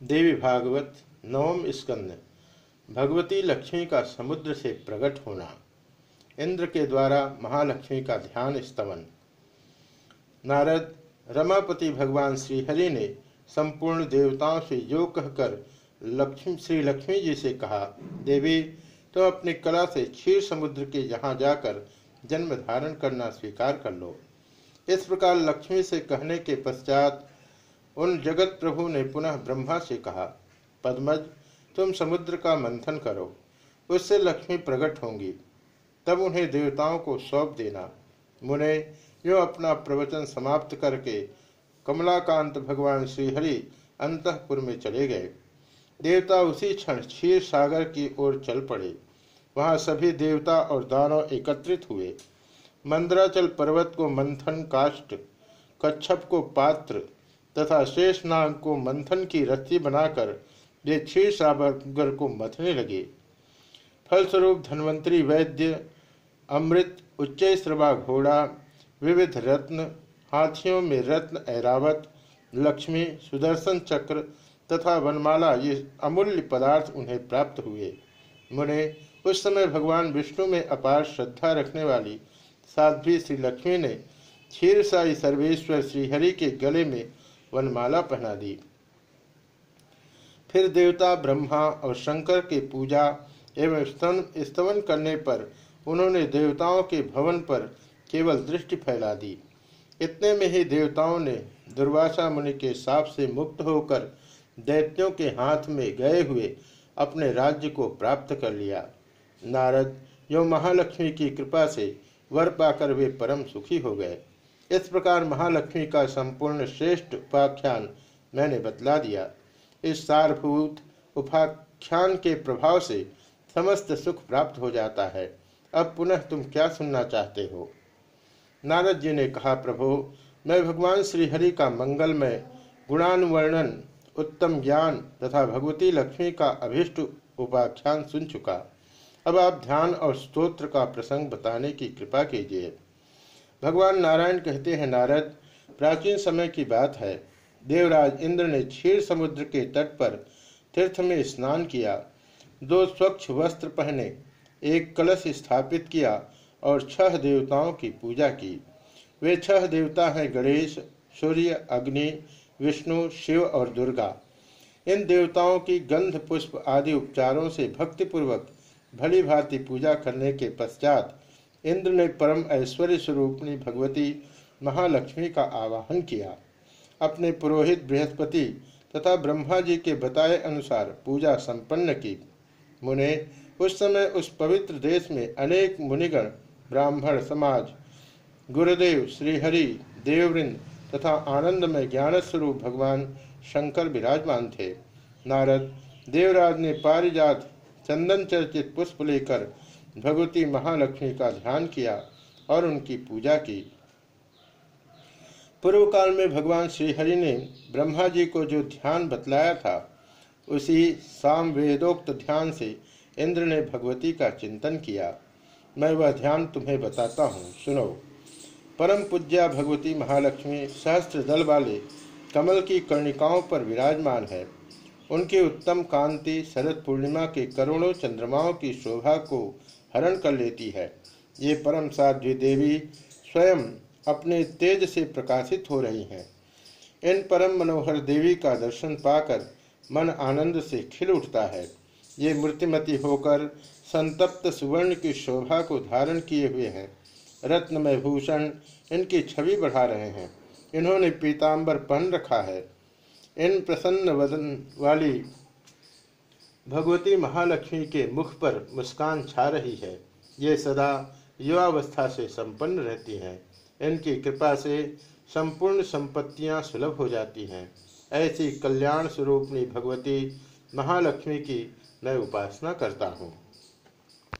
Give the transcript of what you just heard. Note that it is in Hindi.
देवी भागवत नवम स्कंद। भगवती लक्ष्मी का समुद्र से प्रकट होना। इंद्र के द्वारा महालक्ष्मी का ध्यान स्तवन। नारद, रमापति भगवान श्रीहरि ने संपूर्ण देवताओं से यो कहकर लक्ष्मी, श्री लक्ष्मी जी से कहा, देवी तो अपनी कला से क्षीर समुद्र के यहाँ जाकर जन्म धारण करना स्वीकार कर लो। इस प्रकार लक्ष्मी से कहने के पश्चात उन जगत प्रभु ने पुनः ब्रह्मा से कहा, पद्मज, तुम समुद्र का मंथन करो, उससे लक्ष्मी प्रकट होंगी। तब उन्हें देवताओं को सौंप देना। मुने, यो अपना प्रवचन समाप्त करके कमलाकांत भगवान श्रीहरि अंतपुर में चले गए। देवता उसी क्षण क्षीर सागर की ओर चल पड़े। वहाँ सभी देवता और दानव एकत्रित हुए। मंदराचल पर्वत को मंथन काष्ट कच्छप को पात्र तथा शेष नाग को मंथन की रस्सी बनाकर वे क्षीर सागर को मथने लगे। फलस्वरूप धन्वंतरी वैद्य, अमृत उच्च श्रवा घोड़ा, विविध रत्न, हाथियों में रत्न ऐरावत, लक्ष्मी, सुदर्शन चक्र तथा वनमाला ये अमूल्य पदार्थ उन्हें प्राप्त हुए। मुने, उस समय भगवान विष्णु में अपार श्रद्धा रखने वाली साध्वी श्री लक्ष्मी ने क्षीरसाई सर्वेश्वर श्रीहरि के गले में वनमाला पहना दी। फिर देवता, ब्रह्मा और शंकर के पूजा एवं स्तवन करने पर उन्होंने देवताओं के भवन पर केवल दृष्टि फैला दी। इतने में ही देवताओं ने दुर्वासा मुनि के साप से मुक्त होकर दैत्यों के हाथ में गए हुए अपने राज्य को प्राप्त कर लिया। नारद जो महालक्ष्मी की कृपा से वर पाकर वे परम सुखी हो गए। इस प्रकार महालक्ष्मी का संपूर्ण श्रेष्ठ उपाख्यान मैंने बतला दिया। इस सारभूत उपाख्यान के प्रभाव से समस्त सुख प्राप्त हो जाता है। अब पुनः तुम क्या सुनना चाहते हो? नारद जी ने कहा, प्रभु, मैं भगवान श्रीहरि का मंगलमय, गुणानुवर्णन, उत्तम ज्ञान तथा भगवती लक्ष्मी का अभिष्ट उपाख्यान सुन चुका। अब आप ध्यान और स्तोत्र का प्रसंग बताने की कृपा कीजिए। भगवान नारायण कहते हैं, नारद, प्राचीन समय की बात है। देवराज इंद्र ने क्षीर समुद्र के तट पर तीर्थ में स्नान किया। दो स्वच्छ वस्त्र पहने, एक कलश स्थापित किया और छह देवताओं की पूजा की। वे छह देवता हैं, गणेश, सूर्य, अग्नि, विष्णु, शिव और दुर्गा। इन देवताओं की गंध, पुष्प आदि उपचारों से भक्तिपूर्वक भली भांति पूजा करने के पश्चात इंद्र ने परम ऐश्वर्य स्वरूपणी भगवती महालक्ष्मी का आवाहन किया। अपने पुरोहित बृहस्पति तथा ब्रह्मा जी के बताए अनुसार पूजा संपन्न की। मुने, उस समय उस पवित्र देश में अनेक मुनिगण, ब्राह्मण समाज, गुरुदेव, श्रीहरि, देववृंद तथा आनंद में ज्ञान स्वरूप भगवान शंकर विराजमान थे। नारद, देवराज ने पारिजात चंदन चर्चित पुष्प लेकर भगवती महालक्ष्मी का ध्यान किया और उनकी पूजा की। पूर्व काल में भगवान श्रीहरि ने ब्रह्मा जी को जो ध्यान बतलाया था, उसी साम वेदोक्त ध्यान से इंद्र ने भगवती का चिंतन किया। मैं वह ध्यान तुम्हें बताता हूँ। सुनो। परम पूज्या भगवती महालक्ष्मी, सहस्त्र दल वाले, कमल की कर्णिकाओं पर विराजमान है। उनकी उत्तम कांति, शरद पूर्णिमा के करोड़ों चंद्रमाओं की शोभा को हरण कर लेती है। ये परम साध्वी देवी स्वयं अपने तेज से प्रकाशित हो रही हैं। इन परम मनोहर देवी का दर्शन पाकर मन आनंद से खिल उठता है। ये मूर्तिमती होकर संतप्त सुवर्ण की शोभा को धारण किए हुए हैं। रत्नमय भूषण इनकी छवि बढ़ा रहे हैं। इन्होंने पीताम्बर पहन रखा है। इन प्रसन्न वदन वाली भगवती महालक्ष्मी के मुख पर मुस्कान छा रही है। ये सदा युवावस्था से संपन्न रहती हैं। इनकी कृपा से संपूर्ण संपत्तियाँ सुलभ हो जाती हैं। ऐसी कल्याण स्वरूपणी भगवती महालक्ष्मी की मैं उपासना करता हूँ।